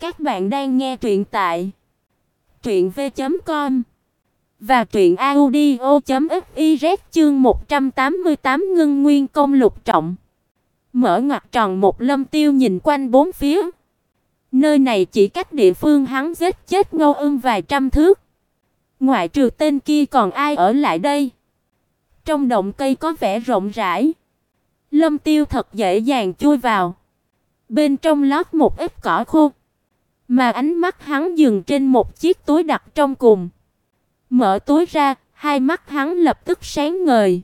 Các bạn đang nghe truyện tại truyện v.com và truyện audio.fiz chương 188 ngưng nguyên công lục trọng. Mở ngoặc tròn một lâm tiêu nhìn quanh bốn phía. Nơi này chỉ cách địa phương hắn giết chết ngô ưng vài trăm thước. Ngoại trừ tên kia còn ai ở lại đây? Trong động cây có vẻ rộng rãi. Lâm tiêu thật dễ dàng chui vào. Bên trong lót một ít cỏ khô. Mà ánh mắt hắn dừng trên một chiếc túi đặt trong cùng. Mở túi ra, hai mắt hắn lập tức sáng ngời.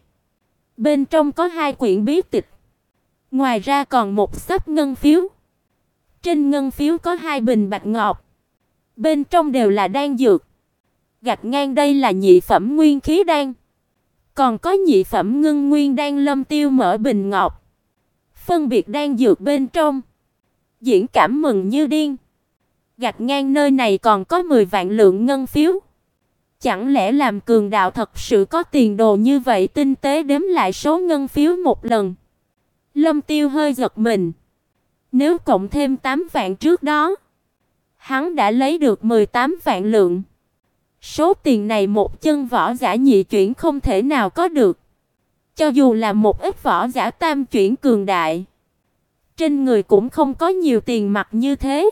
Bên trong có hai quyển bí tịch. Ngoài ra còn một sấp ngân phiếu. Trên ngân phiếu có hai bình bạch ngọc. Bên trong đều là đan dược. Gạch ngang đây là nhị phẩm nguyên khí đan. Còn có nhị phẩm ngưng nguyên đan lâm tiêu mở bình ngọc. Phân biệt đan dược bên trong. Diễn cảm mừng như điên. Gạch ngang nơi này còn có 10 vạn lượng ngân phiếu. Chẳng lẽ làm cường đạo thật sự có tiền đồ như vậy tinh tế đếm lại số ngân phiếu một lần. Lâm Tiêu hơi giật mình. Nếu cộng thêm 8 vạn trước đó, hắn đã lấy được 18 vạn lượng. Số tiền này một chân võ giả nhị chuyển không thể nào có được. Cho dù là một ít võ giả tam chuyển cường đại, trên người cũng không có nhiều tiền mặt như thế.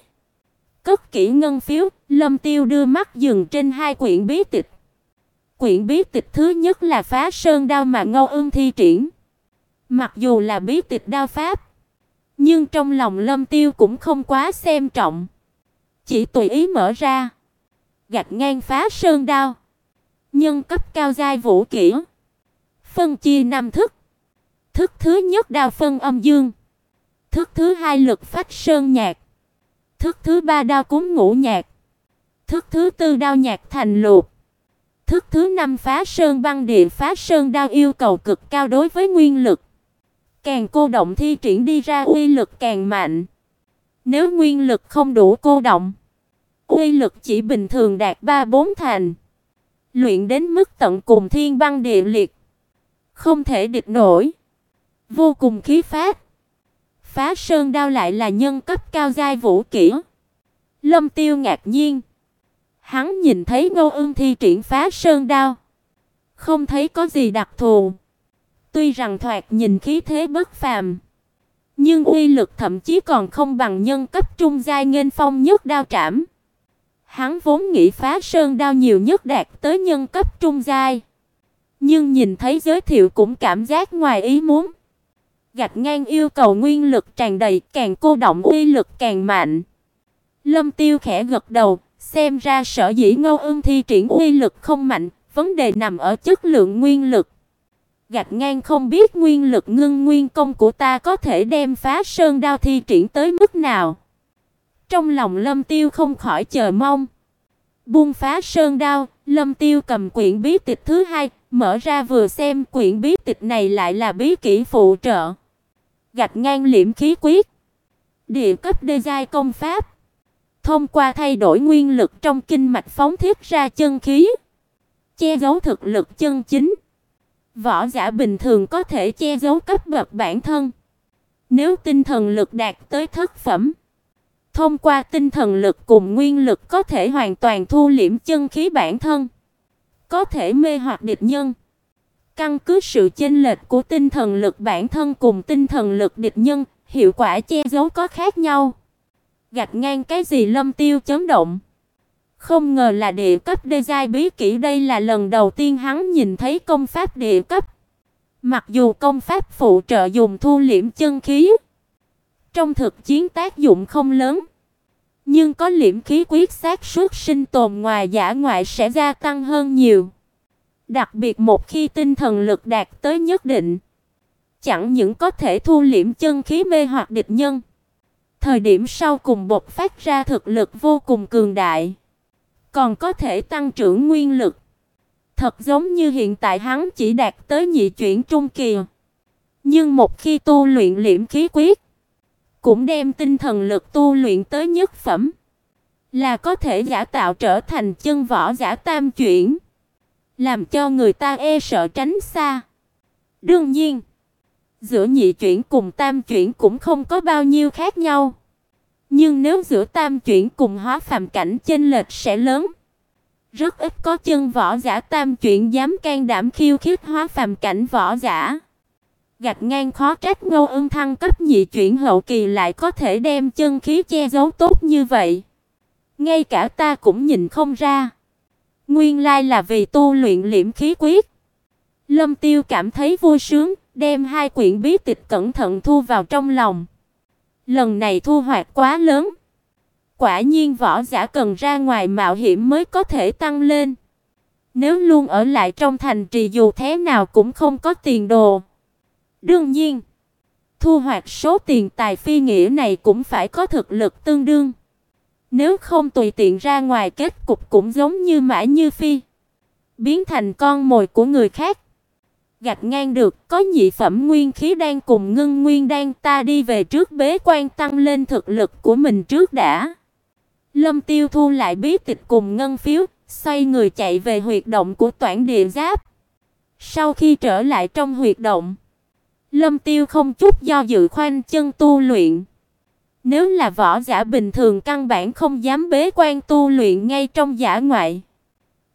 Cất kỹ ngân phiếu, Lâm Tiêu đưa mắt dừng trên hai quyển bí tịch. Quyển bí tịch thứ nhất là Phá Sơn đao mà Ngô Ưng thi triển. Mặc dù là bí tịch đao pháp, nhưng trong lòng Lâm Tiêu cũng không quá xem trọng, chỉ tùy ý mở ra, gạch ngang Phá Sơn đao, nhân cấp cao giai vũ kỹ, phân chia năm thức. Thức thứ nhất đao phân âm dương, thức thứ hai lực phách sơn nhạc, Thức thứ ba đao cúng ngũ nhạc. Thức thứ tư đao nhạc thành lục. Thức thứ năm phá sơn băng địa phá sơn đao yêu cầu cực cao đối với nguyên lực. Càng cô động thi triển đi ra uy lực càng mạnh. Nếu nguyên lực không đủ cô động, uy lực chỉ bình thường đạt 3 4 thành. Luyện đến mức tận cùng thiên băng địa liệt, không thể địch nổi. Vô cùng khí phách. Phá Sơn đao lại là nhân cấp cao giai vũ kỹ. Lâm Tiêu ngạc nhiên. Hắn nhìn thấy Ngô Ưng thi triển Phá Sơn đao, không thấy có gì đặc thù. Tuy rằng thoạt nhìn khí thế bất phàm, nhưng uy lực thậm chí còn không bằng nhân cấp trung giai nghênh phong nhất đao trảm. Hắn vốn nghĩ Phá Sơn đao nhiều nhất đạt tới nhân cấp trung giai, nhưng nhìn thấy giới thiệu cũng cảm giác ngoài ý muốn gạch ngang yêu cầu nguyên lực tràn đầy, càng cô động uy lực càng mạnh. Lâm Tiêu khẽ gật đầu, xem ra sở dĩ Ngô Ưng thi triển uy lực không mạnh, vấn đề nằm ở chất lượng nguyên lực. Gạch ngang không biết nguyên lực ngưng nguyên công của ta có thể đem phá sơn đao thi triển tới mức nào. Trong lòng Lâm Tiêu không khỏi chờ mong. Buông phá sơn đao, Lâm Tiêu cầm quyển bí tịch thứ hai, mở ra vừa xem quyển bí tịch này lại là bí kỹ phụ trợ gạch ngang liễm khí quyết. Địa cấp đê giai công pháp. Thông qua thay đổi nguyên lực trong kinh mạch phóng thiết ra chân khí, che giấu thực lực chân chính. Võ giả bình thường có thể che giấu cấp bậc bản thân. Nếu tinh thần lực đạt tới thất phẩm, thông qua tinh thần lực cùng nguyên lực có thể hoàn toàn thu liễm chân khí bản thân, có thể mê hoặc địch nhân. Căn cứ sự chênh lệch của tinh thần lực bản thân cùng tinh thần lực địch nhân, hiệu quả che giấu có khác nhau. Gạch ngang cái gì Lâm Tiêu chấn động. Không ngờ là địa cấp đê giai bí kỹ đây là lần đầu tiên hắn nhìn thấy công pháp địa cấp. Mặc dù công pháp phụ trợ dùng thu liễm chân khí, trong thực chiến tác dụng không lớn, nhưng có liễm khí quyết xác suất sinh tồn ngoài giả ngoại sẽ gia tăng hơn nhiều. Đặc biệt một khi tinh thần lực đạt tới nhất định, chẳng những có thể thu liễm chân khí mê hoặc địch nhân, thời điểm sau cùng bộc phát ra thực lực vô cùng cường đại, còn có thể tăng trưởng nguyên lực. Thật giống như hiện tại hắn chỉ đạt tới nhị chuyển trung kỳ, nhưng một khi tu luyện liễm khí quyết, cũng đem tinh thần lực tu luyện tới nhất phẩm, là có thể giả tạo trở thành chân võ giả tam chuyển làm cho người ta e sợ tránh xa. Đương nhiên, giữa nhị chuyển cùng tam chuyển cũng không có bao nhiêu khác nhau. Nhưng nếu giữa tam chuyển cùng hóa phàm cảnh chênh lệch sẽ lớn. Rất ít có chân võ giả tam chuyển dám can đảm khiêu khích hóa phàm cảnh võ giả. Gạch ngang khó trách Ngô Ưng thăng cấp nhị chuyển hậu kỳ lại có thể đem chân khí che giấu tốt như vậy. Ngay cả ta cũng nhìn không ra. Nguyên lai là vì tu luyện liễm khí quyết. Lâm Tiêu cảm thấy vui sướng, đem hai quyển bí tịch cẩn thận thu vào trong lòng. Lần này thu hoạch quá lớn. Quả nhiên võ giả cần ra ngoài mạo hiểm mới có thể tăng lên. Nếu luôn ở lại trong thành trì dù thế nào cũng không có tiền đồ. Đương nhiên, thu hoạch số tiền tài phi nghĩa này cũng phải có thực lực tương đương. Nếu không tùy tiện ra ngoài kết cục cũng giống như Mã Như Phi, biến thành con mồi của người khác. Gạch ngang được, có nhị phẩm nguyên khí đang cùng ngưng nguyên đang ta đi về trước bế quan tăng lên thực lực của mình trước đã. Lâm Tiêu thu lại bí tịch cùng ngân phiếu, xoay người chạy về huyệt động của Toản Địa Giáp. Sau khi trở lại trong huyệt động, Lâm Tiêu không chút do dự khoanh chân tu luyện. Nếu là võ giả bình thường căn bản không dám bế quan tu luyện ngay trong giả ngoại.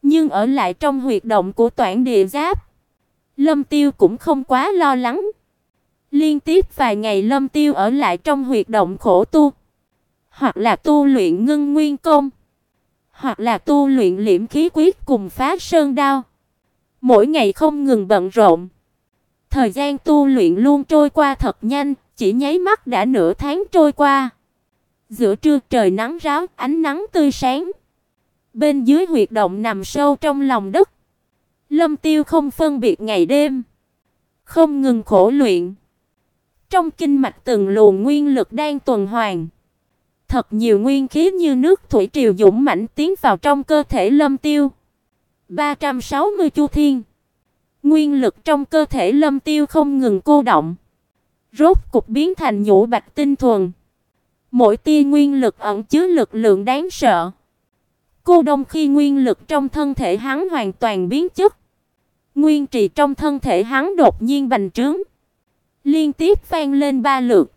Nhưng ở lại trong huyệt động của Toản Địa Giáp, Lâm Tiêu cũng không quá lo lắng. Liên tiếp vài ngày Lâm Tiêu ở lại trong huyệt động khổ tu, hoặc là tu luyện ngưng nguyên công, hoặc là tu luyện liễm khí quyết cùng phá sơn đao. Mỗi ngày không ngừng bận rộn. Thời gian tu luyện luôn trôi qua thật nhanh, chỉ nháy mắt đã nửa tháng trôi qua. Giữa trưa trời nắng ráo, ánh nắng tươi sáng. Bên dưới huyệt động nằm sâu trong lòng đất. Lâm Tiêu không phân biệt ngày đêm, không ngừng khổ luyện. Trong kinh mạch từng luồng nguyên lực đang tuần hoàn. Thật nhiều nguyên khí như nước thủy triều dũng mãnh tiến vào trong cơ thể Lâm Tiêu. 360 chu thiên. Nguyên lực trong cơ thể Lâm Tiêu không ngừng cô động, rốt cục biến thành nhũ bạch tinh thuần. Mỗi tia nguyên lực ẩn chứa lực lượng đáng sợ. Cô đông khi nguyên lực trong thân thể hắn hoàn toàn biến chất. Nguyên trì trong thân thể hắn đột nhiên bành trướng, liên tiếp vang lên ba lượt.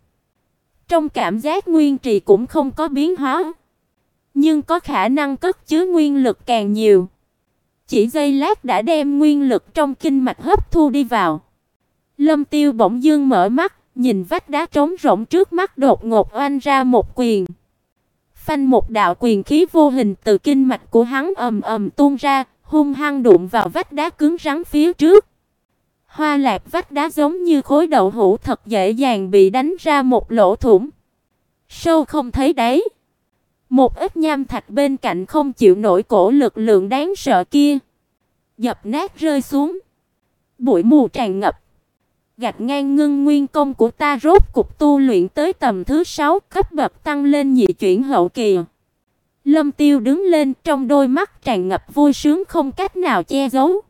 Trong cảm giác nguyên trì cũng không có biến hóa, nhưng có khả năng cất chứa nguyên lực càng nhiều. Chỉ giây lát đã đem nguyên lực trong kinh mạch hấp thu đi vào. Lâm Tiêu bỗng dương mở mắt, nhìn vách đá trống rỗng trước mắt đột ngột oanh ra một quyền. Phanh một đạo quyền khí vô hình từ kinh mạch của hắn ầm ầm tuôn ra, hung hăng đụng vào vách đá cứng rắn phía trước. Hoa lạc vách đá giống như khối đậu hũ thật dễ dàng bị đánh ra một lỗ thủng. Sâu không thấy đáy. Một ít nham thạch bên cạnh không chịu nổi cổ lực lượng đáng sợ kia, dập nát rơi xuống. Bụi mù tràn ngập. Gạch ngang ngưng nguyên công của ta rốt cục tu luyện tới tầm thứ 6, cấp bậc tăng lên nhị chuyển hậu kỳ. Lâm Tiêu đứng lên, trong đôi mắt tràn ngập vui sướng không cách nào che giấu.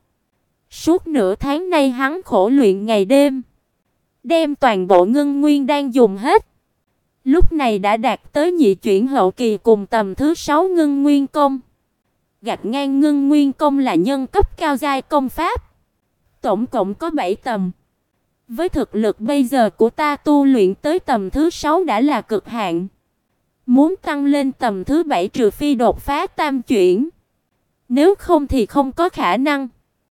Suốt nửa tháng nay hắn khổ luyện ngày đêm, đem toàn bộ ngưng nguyên đang dùng hết. Lúc này đã đạt tới nhị chuyển hậu kỳ cùng tầm thứ 6 ngưng nguyên công. Gạch ngang ngưng nguyên công là nhân cấp cao giai công pháp. Tổng cộng có 7 tầm. Với thực lực bây giờ của ta tu luyện tới tầm thứ 6 đã là cực hạn. Muốn tăng lên tầm thứ 7 trừ phi đột phá tam chuyển. Nếu không thì không có khả năng.